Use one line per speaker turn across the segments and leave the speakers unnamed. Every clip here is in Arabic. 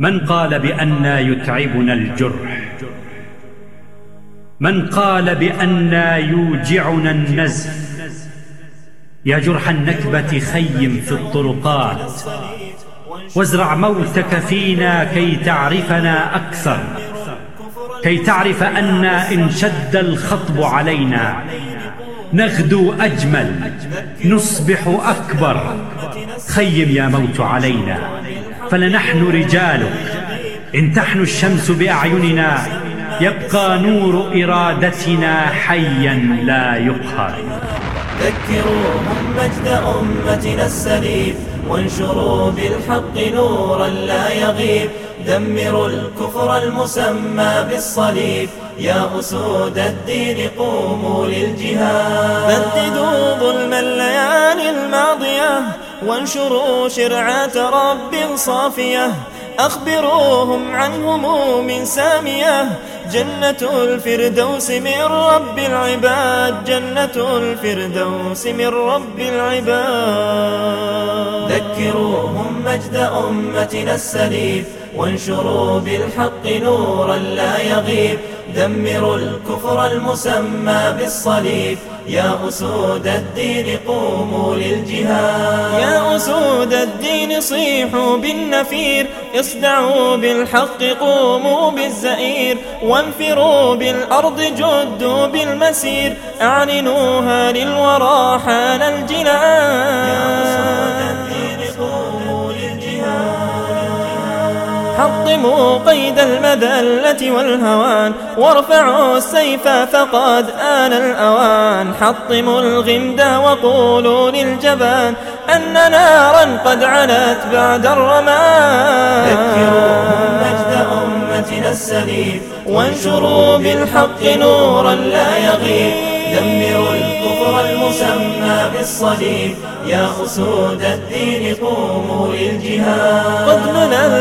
من قال بأنا يتعبنا الجرح؟ من قال بأنا يوجعنا النزف؟ يا جرح النكبة خيم في الطرقات. وازرع موتك فينا كي تعرفنا أكثر. كي تعرف أن إن شد الخطب علينا. نغدو أجمل نصبح أكبر. خيم يا موت علينا. فلنحن رجالك إن تحن الشمس بأعيننا يبقى نور إرادتنا حيا لا يقهر.
ذكروهم مجد أمتنا السليم وانشروا بالحق نورا لا يغيب. دمروا الكفر المسمى بالصليب. يا أسود الدين قوموا للجهاد.
بددوا ظلم الليالي الماضية وانشروا شرعة رب صافية. أخبروهم عن هموم سامية. جنة الفردوس من رب العباد. جنة الفردوس من رب العباد.
ذكروهم مجد أمتنا السليم وانشروا بالحق نورا لا يغيب. دمروا الكفر المسمى بالصليب. يا أسود الدين قوموا للجهاد.
يا أسود الدين صيحوا بالنفير. اصدعوا بالحق قوموا بالزئير. وانفروا بالأرض جدوا بالمسير. أعلنوها للورى حان الجنان. حطموا قيد المذلة والهوان وارفعوا السيف فقد آن الأوان. حطموا الغمد وقولوا للجبان أن نارا قد علت بعد الرمان
ذكروهم مجد أمتنا السليم وانشروا بالحق نورا لا يغيب. دمروا الكفر المسمى بالصليب. يا أسود الدين قوموا للجهاد.
قد مللناه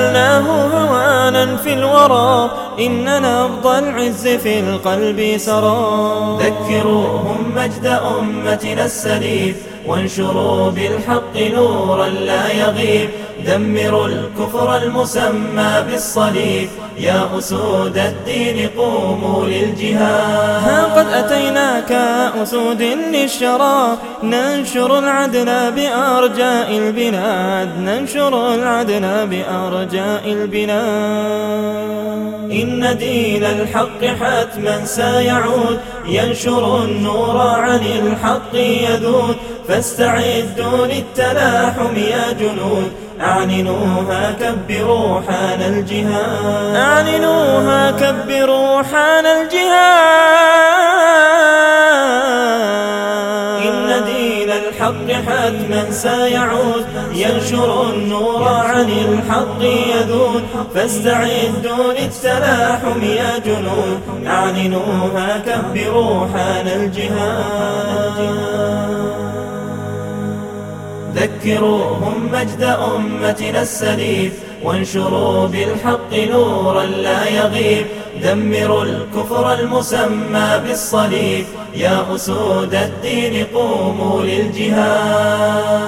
هوانا في الورى إن نبض العز في القلب سرى.
ذكروهم مجد أمتنا السليم وانشروا بالحق نورا لا يغيب. دمروا الكفر المسمى بالصليب. يا أسود الدين قوموا للجهاد.
ها قد أتيناك أسود للشرى ننشر العدل بأرجاء البلاد. ننشر العدل بأرجاء البلاد.
إن دين الحق حتما سيعود. ينشر النور عن الحق يذود. فاستعدوا للتلاحم يا جنود. أعلنوها كبروا حان الجهاد.
أعلنوها كبروا حان الجهاد.
إن دين الحق حتما سيعود. ينشر النور عن الحق يذود. فاستعدوا للتلاحم يا جنود. أعلنوها كبروا حان الجهاد. ذكروهم مجد أمتنا السليف وانشروا بالحق نورا لا يغيب. دمروا الكفر المسمى بالصليب. يا أسود الدين قوموا للجهاد.